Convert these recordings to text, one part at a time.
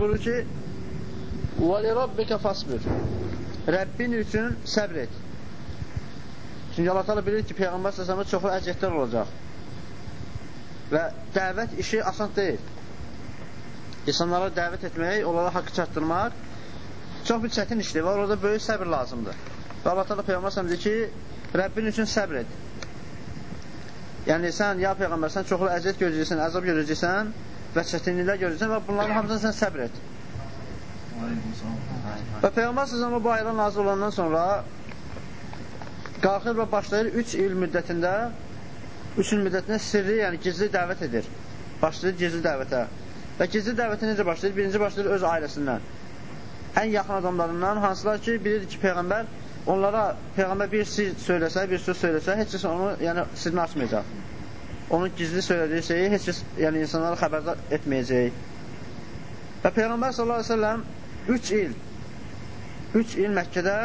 buyurur ki, وَلِرَبِّكَ فَاسْبِرْ Rəbbin üçün səbr et. Çünki Allah təala bilir ki, Peyğəmbər səsəmə çoxlu əziyyətlər olacaq. Və dəvət işi asan deyil. İnsanlara dəvət etmək, onlara haqqı çatdırmaq çox bir çətin işdir və orada böyük səbr lazımdır. Və Allah təala Peyğəmbər səsəmə deyir ki, Rəbbin üçün səbr et. Yəni, sən, ya Peyğəmbər, sən çoxlu əziyyət görəcəksən, əzab görəcəksən və çətinliklər görəcəksən və bunların hamısını sən səbr et. Və Peyğəmbər səsəmə bu ayələr nazil olandan sonra qalxır və başlayır 3 il müddətində 3 il müddətində sirri, yəni gizli dəvət edir. Başlayır gizli dəvətə. Və gizli dəvətə necə başlayır? Birinci başlayır öz ailəsindən. Ən yaxın adamlarından, hansılar ki, bilir ki, Peyğəmbər onlara Peyğəmbər bir sir söyləsə, bir söz söyləsə, heç kəs onu yəni, sirini açmayacaq. Onun gizli söylediyi şeyi heç kəs yəni, insanlara xəbərdar etməyəcək. Və Peyğəmbər sallallahu aleyhi ve sellem 3 il 3 il Məkkədə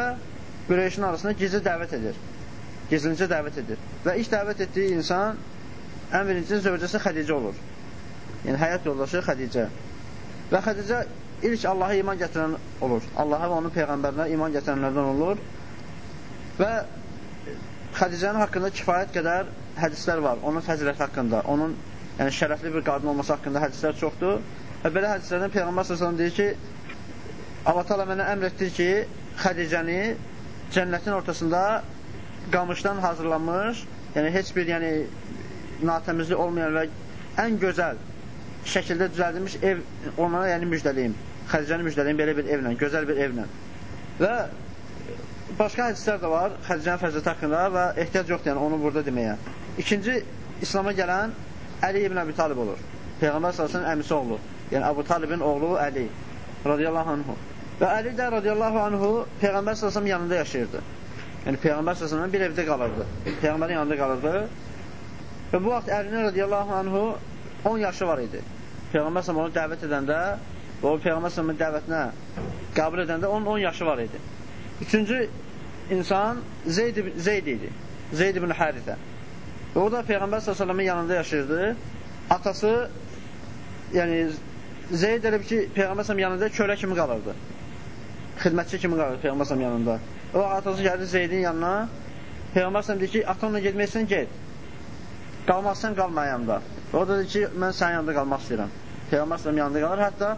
Qureyşin arasında gizli dəvət edir. Gizlincə dəvət edir. Və ilk dəvət etdiyi insan ən birinci zövcəsi Xədicə olur. Yəni, həyat yoldaşı Xədicə. Və Xədicə ilk Allaha iman gətirən olur. Allaha və onun Peyğəmbərinə iman gətirənlərdən olur. Və Xədicənin haqqında kifayət qədər hədislər var. Onun fəziləti haqqında, onun yəni, şərəfli bir qadın olması haqqında hədislər çoxdur. Və belə hədislərdən Peyğəmbər s.ə.v deyir ki, Allah təala mənə əmr etdi ki, Xədicəni cənnətin ortasında qamışdan hazırlanmış, yəni heç bir yəni natəmizlik olmayan və ən gözəl şəkildə düzəldilmiş ev onlara yəni müjdəliyim. Xədicəni müjdəliyim belə bir evlə, gözəl bir evlə. Və başqa hədislər də var Xədicənin fəziləti haqqında və ehtiyac yoxdur yəni onu burada deməyə. İkinci İslam'a gələn Əli ibn Əbi Talib olur. Peyğəmbər sallallahu əmisi oğlu. Yəni Əbu Talibin oğlu Əli radiyallahu anhu. Və Əli də radiyallahu anhu Peyğəmbər s.ə.v yanında yaşayırdı. Yəni Peyğəmbər s.ə.v bir evdə qalırdı. Peyğəmbərin yanında qalırdı. Və bu vaxt Əlinin radiyallahu anhu 10 yaşı var idi. Peyğəmbər s.ə.v onu dəvət edəndə və o Peyğəmbər s.ə.v dəvətinə qəbul edəndə onun 10 yaşı var idi. Üçüncü insan Zeyd, Zeyd idi. Zeyd ibn Hərithə. Və o da Peyğəmbər s.ə.v-in yanında yaşayırdı. Atası yəni Zeyd elə ki, Peyğəmbər s.ə.v yanında kölə kimi qalırdı xidmətçi kimi qalır Peyğəmbər yanında. O atası gəldi Zeydin yanına. Peyğəmbər deyir ki, atanla getməksən get. Qalmazsan qalma yanında. O da deyir ki, mən sənin yanında qalmaq istəyirəm. Peyğəmbər yanında qalır. Hətta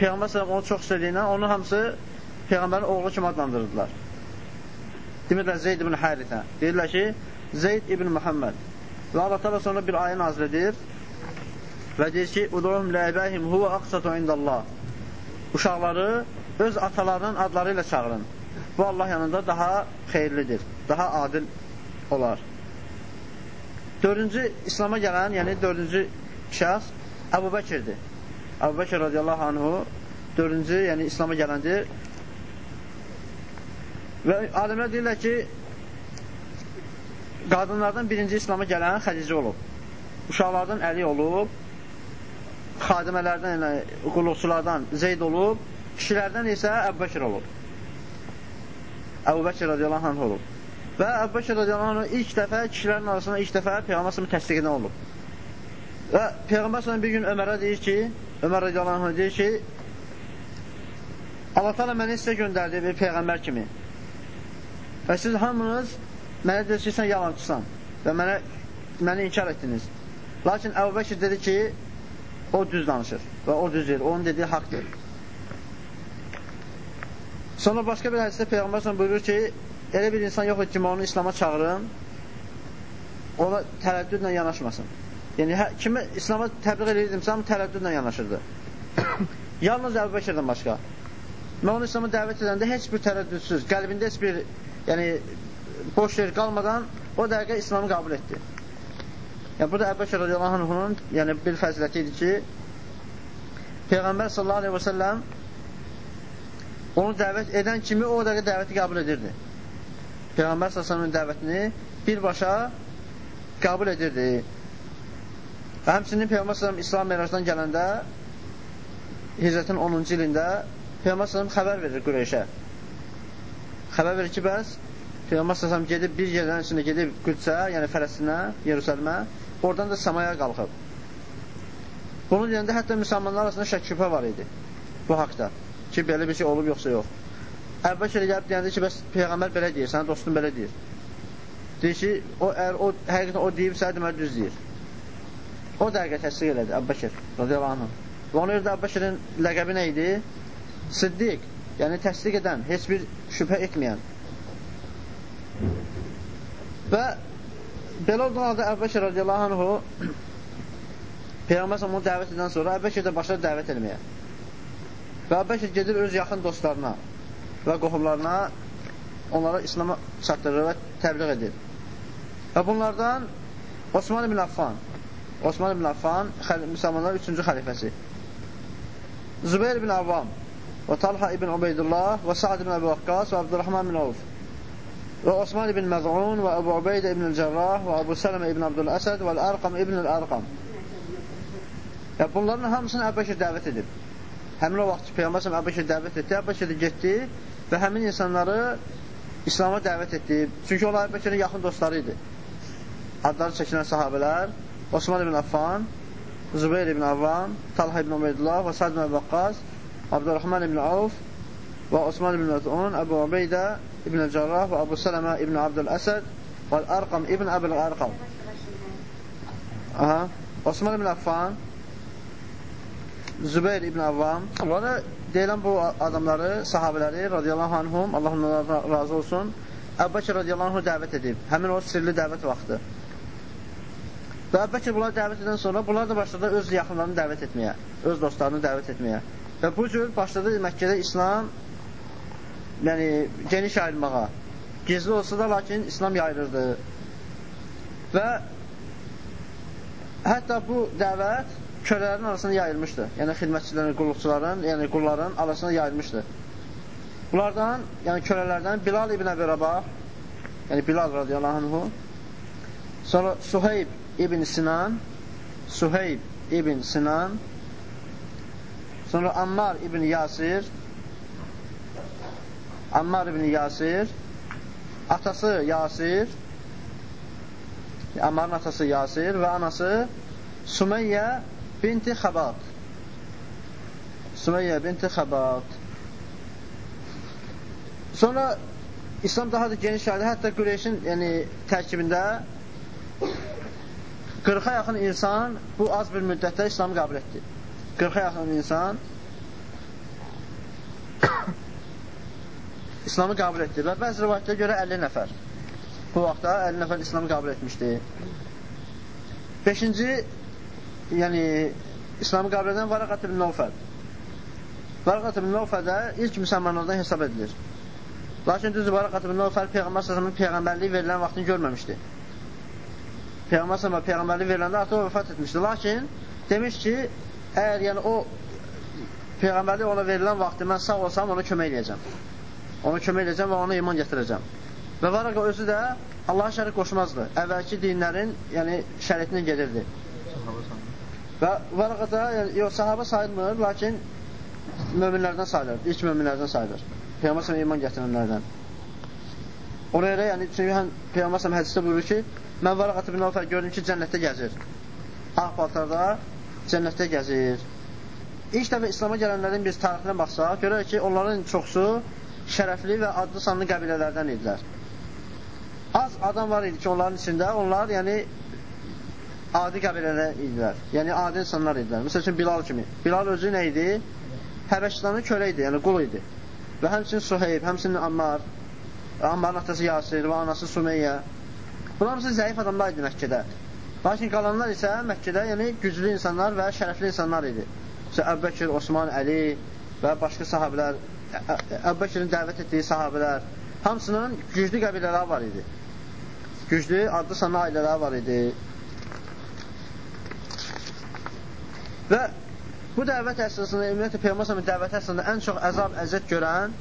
Peyğəmbər onu çox istədiyindən onun hamısı Peyğəmbərin oğlu kimi adlandırırdılar. Demirlər Zeyd ibn Hərithə. Deyirlər ki, Zeyd ibn Muhammed. Və Allah təala sonra bir ayə nazil edir və deyir ki, "Uduhum la ibahim huwa aqsatu indallah." Uşaqları öz atalarının adları ilə çağırın. Bu Allah yanında daha xeyirlidir, daha adil olar. Dördüncü İslama gələn, yəni dördüncü şəxs Əbu Bəkirdir. Əbu Bəkir radiyallahu anhu dördüncü, yəni İslama gələndir. Və alimlər deyirlər ki, qadınlardan birinci İslama gələn Xədicə olub. Uşaqlardan Əli olub, xadimələrdən, yəni qulluqçulardan Zeyd olub, Kişilərdən isə Əbbəkir olub. Əbu Bəkir radiyallahu anh olub. Və Əbu Bəkir radiyallahu anh ilk dəfə kişilərin arasında ilk dəfə Peyğəmbər səhəmin təsdiq edən olub. Və Peyğəmbər bir gün Ömərə deyir ki, Ömər radiyallahu anh deyir ki, Allah təala məni sizə göndərdi bir Peyğəmbər kimi. Və siz hamınız mənə deyirsiniz ki, sən yalancısan və mənə, məni inkar etdiniz. Lakin Əbu Bəkir dedi ki, o düz danışır və o düz deyir, onun dediyi haqdır. Sonra başqa bir hədisdə Peyğəmbər s.ə.v buyurur ki, elə bir insan yox ki, onu İslama çağırım, ona tərəddüdlə yanaşmasın. Yəni, hə, kimi İslama təbliğ edirdimsə, amma tərəddüdlə yanaşırdı. Yalnız Əbu Bəkirdən başqa. Mən onu İslama dəvət edəndə heç bir tərəddüdsüz, qəlbində heç bir yəni, boş yer qalmadan o dəqiqə İslamı qəbul etdi. Yəni, burada Əbu Bəkir radiyallahu anhunun yəni, bir fəziləti idi ki, Peyğəmbər sallallahu aleyhi və səlləm onu dəvət edən kimi o dəqiqə dəvəti qəbul edirdi. Peyğəmbər s.ə.v-in dəvətini birbaşa qəbul edirdi. Və həmçinin Peyğəmbər s.ə.v İslam merajdan gələndə hicrətin 10-cu ilində Peyğəmbər s.ə.v xəbər verir Qureyşə. Xəbər verir ki, bəs Peyğəmbər s.ə.v gedib bir yerdən içində gedib Qüdsə, yəni Fələstinə, Yerusəlimə, oradan da Samaya qalxıb. Bunu deyəndə hətta müsəlmanlar arasında şək şübhə var idi. bu haqda ki, belə bir şey olub yoxsa yox. Əbbəkir gəlib deyəndə ki, bəs Peyğəmbər belə deyir, sənin dostun belə deyir. Deyir ki, o, əgər o, həqiqətən o deyibsə, deməli düz deyir. O dəqiqə təsdiq elədi Əbbəkir, radiyallahu anh. Və ona görə də Əbbəkirin ləqəbi nə idi? Siddiq, yəni təsdiq edən, heç bir şübhə etməyən. Və belə olduğu halda Əbbəkir radiyallahu anhu Peyğəmbər onu dəvət edən sonra Əbbəkir də başladı dəvət etməyə. Və Əbbəkir gedir öz yaxın dostlarına və qohumlarına onlara İslam'a çatdırır və təbliğ edir. Və bunlardan Osman ibn Affan Osman ibn Affan müsəlmanların üçüncü xəlifəsi Zübeyir ibn Avvam və Talha ibn Ubeydullah və Sa'd ibn Əbu Vakkas və Abdurrahman ibn Avf və Osman ibn Məz'un və Əbu Ubeydə ibn Cərrah və Əbu Sələmə ibn Abdul Əsəd və Ərqam ibn Ərqam Ya bunların hamısını Əbbəkir dəvət edib. Həmin o vaxt sallallahu Əbbəkir dəvət etdi. Əbbəkir getdi və həmin insanları İslam'a dəvət etdi. Çünki onlar Əbbəkirin yaxın dostları idi. Adları çəkilən sahabələr Osman ibn Affan, Zübeyir ibn Avvam, Talha ibn Ubeydullah və Sad ibn Vəqqas, Abdurrahman ibn Avf və Osman ibn Əzun, Əbu Ubeydə ibn Cərrah və Əbu Sələmə ibn Abdül Əsəd və Ərqam ibn Əbil Ərqam. Aha. Osman ibn Affan, Zübeyir ibn Avvam, onları deyilən bu adamları, sahabələri radiyallahu anhum, Allah onlara razı olsun, Əbbəkir radiyallahu anhu dəvət edib. Həmin o sirli dəvət vaxtı. Və Əbbəkir bunları dəvət edən sonra bunlar da başladı öz yaxınlarını dəvət etməyə, öz dostlarını dəvət etməyə. Və bu cür başladı Məkkədə İslam yəni geniş yayılmağa. Gizli olsa da, lakin İslam yayılırdı. Və hətta bu dəvət kölələrin arasında yayılmışdı. Yəni xidmətçilərin, qulluqçuların, yəni qulların arasında yayılmışdı. Bunlardan, yəni kölələrdən Bilal ibn Əbi Rabah, yəni Bilal radiyallahu anhu, sonra Suheyb ibn Sinan, Suheyb ibn Sinan, sonra Ammar ibn Yasir, Ammar ibn Yasir, atası Yasir, Ammarın atası Yasir və anası Sümeyyə binti Xabat. Sümeyyə binti Xabat. Sonra İslam daha da geniş yayıldı. Hətta Qureyşin yəni, tərkibində 40-a yaxın insan bu az bir müddətdə İslamı qəbul etdi. 40-a yaxın insan İslamı qəbul etdi və bəzi rivayətlərə görə 50 nəfər. Bu vaxtda 50 nəfər İslamı qəbul etmişdi. Beşinci yəni İslamı qəbul edən Varaqat ibn Nəufəl. Varaqat ibn Nəufəl də ilk müsəlmanlardan hesab edilir. Lakin düzdür, Varaqat ibn Nəufəl Peyğəmbər səsəmin Peyğəmbərliyi verilən vaxtını görməmişdi. Peyğəmbər səsəmin Peyğəmbərliyi veriləndə artıq vəfat etmişdi. Lakin demiş ki, əgər yəni o Peyğəmbərlik ona verilən vaxtı mən sağ olsam ona kömək edəcəm. Ona kömək edəcəm və ona iman gətirəcəm. Və Varaqa özü də Allaha şərik qoşmazdı. Əvvəlki dinlərin yəni şəriətindən gedirdi. Və Varaqada, yəni, yox, sahabə sayılmır, lakin möminlərdən sayılır, ilk möminlərdən sayılır. Peyğəmbər səhəm iman gətirənlərdən. Ona görə, yəni, çünki həm Peyğəmbər səhəm hədisdə buyurur ki, mən Varaqat ibn Avfər gördüm ki, cənnətdə gəzir. Ağ paltarda cənnətdə gəzir. İlk dəfə İslama gələnlərin biz tarixinə baxsaq, görək ki, onların çoxsu şərəfli və adlı sanlı qəbilələrdən idilər. Az adam var idi ki, onların içində, onlar, yəni, adi qəbilələr idilər. Yəni, adi insanlar idilər. Məsəl üçün, Bilal kimi. Bilal özü nə idi? Həbəşistanın kölə idi, yəni qul idi. Və həmçinin Suheyb, həmçinin Ammar, Ammarın atası Yasir və anası Sumeyyə. Bunlar hamısı zəif adamlar idi Məkkədə. Lakin qalanlar isə Məkkədə yəni, güclü insanlar və şərəfli insanlar idi. Məsələn, Əbbəkir, Osman, Əli və başqa sahabələr, Əbbəkirin dəvət etdiyi sahabələr, hamısının güclü qəbilələri var idi. Güclü, adlı sanlı ailələri var idi. Və bu dəvət əsasında, ümumiyyətlə Peyğəmbər dəvət əsasında ən çox əzab, əziyyət görən,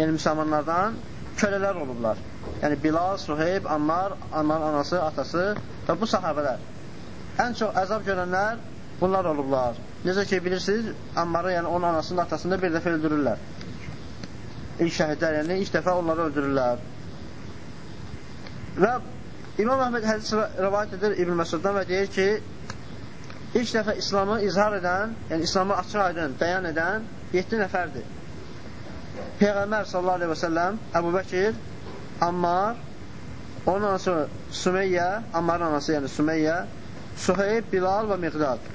yəni müsəlmanlardan kölələr olublar. Yəni Bilal, Suheyb, Ammar, Ammarın anası, atası və bu sahabələr. Ən çox əzab görənlər bunlar olublar. Necə ki, bilirsiniz, Ammarı, yəni onun anasının atasını bir dəfə öldürürlər. İlk şəhidlər, yəni ilk dəfə onları öldürürlər. Və İmam Əhməd hədis rəvayət edir İbn Məsuddan və deyir ki, ilk dəfə İslamı izhar edən, yəni İslamı açıq aydın bəyan edən 7 nəfərdir. Peyğəmbər sallallahu aleyhi və səlləm, Əbu Bəkir, Ammar, onun anası Sümeyyə, Ammarın anası yəni Sümeyyə, Suheyb, Bilal və Miqdad.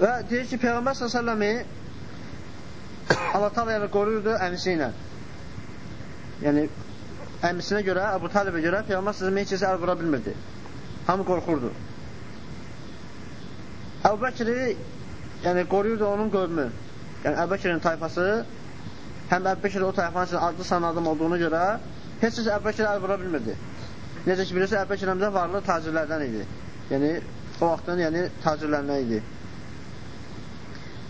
Və deyir ki, Peyğəmbər s.ə.v-i Allah talə yəni qoruyurdu əmisi ilə. Yəni, əmisinə görə, Əbu Talibə görə Peyğəmbər s.ə.v heç kəsə əl vura bilmirdi. Hamı qorxurdu. Əbu Bəkiri yəni, qoruyurdu onun qövmü. Yəni, Əbu Bəkirin tayfası həm Əbu Bəkir o tayfanın üçün adlı san adam olduğunu görə heç kəsə Əbu Bəkirə əl vura bilmirdi. Necə ki, bilirsə, Əbu Bəkir həmdə varlı tacirlərdən idi. Yəni, o vaxtın yəni, tacirlərindən idi.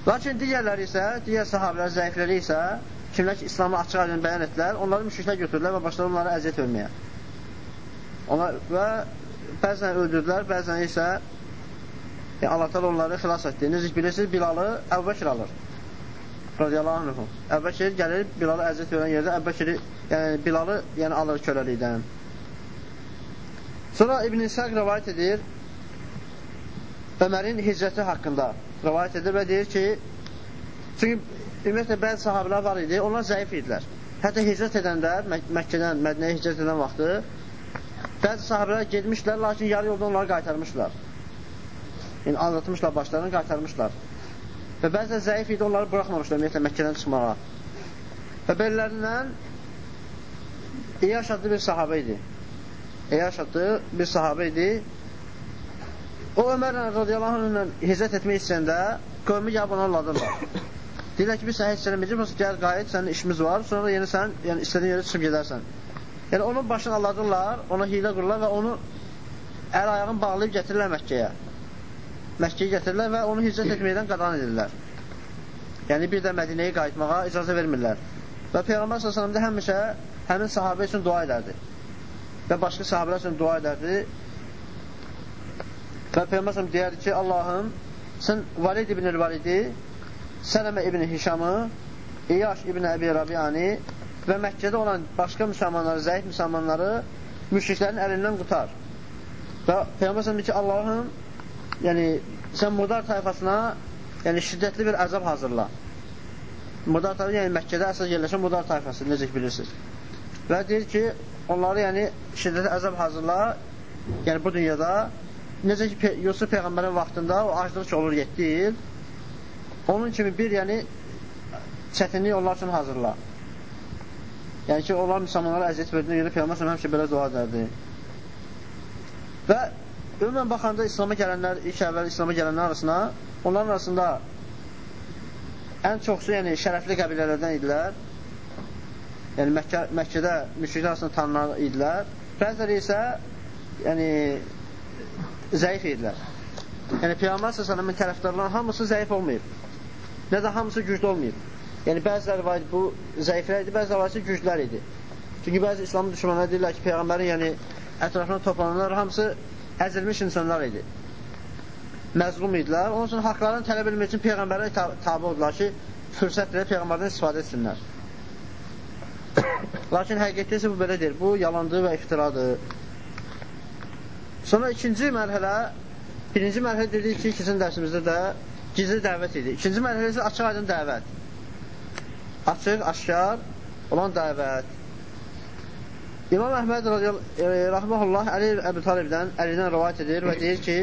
Lakin digərləri isə, digər sahabələr, zəifləri isə kimlər ki, İslamı açıq aydın bəyan etdilər, onları müşriklər götürdülər və başladı onlara əziyyət verməyə. Onlar, və bəzən öldürdülər, bəzən isə yəni, Allah təala onları xilas etdi. Necə bilirsiniz, Bilalı Əbubəkir alır. Radiyallahu anhu. Əbubəkir gəlir Bilalı əziyyət verən yerdə Əbubəkiri, yəni Bilalı yəni alır köləlikdən. Sonra İbn İsaq rivayet edir Ömərin hicrəti haqqında rivayet edir və deyir ki, çünki ümumiyyətlə bəzi sahabələr var idi, onlar zəif idilər. Hətta hicrət edəndə, Mək Məkkədən Mədinəyə hicrət edən vaxtı bəzi sahabələr gedmişlər, lakin yarı yolda onları qaytarmışlar. Yəni, anlatmışlar başlarını, qaytarmışlar. Və bəzən zəif idi, onları buraxmamışlar ümumiyyətlə Məkkədən çıxmağa. Və bellərindən İyaş adlı bir sahabə idi. İyaş adlı bir sahabə idi. O Ömər radiyallahu ilə hicrət etmək istəyəndə qövmü gəlib ona ladırlar. Deyirlər ki, biz sənə heç eləməyəcək, bəs gəl qayıt, sənin işimiz var, sonra yeni sən, yəni istədiyin yerə çıxıb gedərsən. Yəni onun başını alladırlar, ona hilə qururlar və onu əl ayağını bağlayıb gətirirlər Məkkəyə. Məkkəyə gətirirlər və onu hicrət etməkdən qadan edirlər. Yəni bir də Mədinəyə qayıtmağa icazə vermirlər. Və Peyğəmbər s.ə.v də həmişə həmin sahabə üçün dua edərdi. Və başqa sahabələr üçün dua edərdi. Və Peyğəmbər s.ə.v deyərdi ki, Allahım, sən Valid ibn el-Validi Sələmə ibn Hişamı, İyaş ibn Əbi Rabiyani və Məkkədə olan başqa müsəlmanları, zəif müsəlmanları müşriklərin əlindən qutar. Və Peyğəmbər səhəm ki, Allahım, yəni, sən murdar tayfasına yəni, şiddətli bir əzab hazırla. Murdar tayfası, yəni Məkkədə əsas yerləşən murdar tayfası, necə ki, bilirsiniz. Və deyir ki, onları yəni, şiddətli əzab hazırla, yəni bu dünyada, necə ki, Yusuf Peyğəmbərin vaxtında o aclıq olur, 7 il, Onun kimi bir, yəni, çətinlik onlar üçün hazırla. Yəni ki, onlar müsəlmanlara əziyyət verdiyinə görə Peyğəmbər həmişə belə dua edərdi. Və ümumən baxanda İslam'a gələnlər, ilk əvvəl İslam'a gələnlər arasında, onların arasında ən çoxsu, yəni şərəfli qəbilələrdən idilər. Yəni Məkkə, Məkkədə müşriklər arasında tanınan idilər. Bəziləri isə yəni zəif idilər. Yəni Peyğəmbər s.ə.v-in tərəfdarlarının hamısı zəif olmayıb nə də hamısı güclü olmayıb. Yəni, bəziləri var bu zəiflər idi, bəziləri var güclülər idi. Çünki bəzi İslamın düşmanları deyirlər ki, Peyğəmbərin yəni, ətrafına toplananlar hamısı əzilmiş insanlar idi. Məzlum idilər. Onun üçün haqlarını tələb etmək üçün Peyğəmbərə tabi oldular ki, fürsətlə Peyğəmbərdən istifadə etsinlər. Lakin həqiqətdə isə bu belə deyil. Bu yalandır və iftiradır. Sonra ikinci mərhələ, birinci mərhələ dedik ki, ikinci dərsimizdə də gizli dəvət idi. İkinci mərhələ isə açıq aydın dəvət. Açıq, aşkar olan dəvət. İmam Əhməd e, rahməhullah Əli Əbu Talibdən, Əlidən rivayət edir və deyir ki,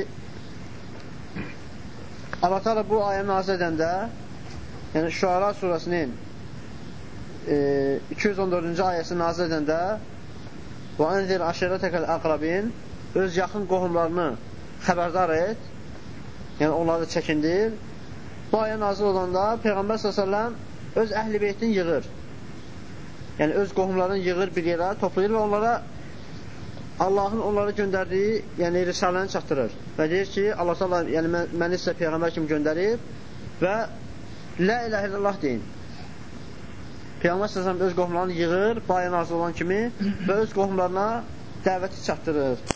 Allah Teala bu ayə nazil edəndə, yəni Şuara surəsinin e, 214-cü ayəsini nazil edəndə və ənzir aşirətəkəl əqrabin öz yaxın qohumlarını xəbərdar et yəni onları çəkindir. Bu ayə nazil olanda Peyğəmbər s.ə.v öz əhl-i beytini yığır. Yəni öz qohumlarını yığır bir yerə, toplayır və onlara Allahın onlara göndərdiyi, yəni risaləni çatdırır. Və deyir ki, Allah təala yəni mən, məni sizə peyğəmbər kimi göndərib və la ilahe illallah deyin. Peyğəmbər sallallahu öz qohumlarını yığır, bu ayə nazil olan kimi və öz qohumlarına dəvəti çatdırır.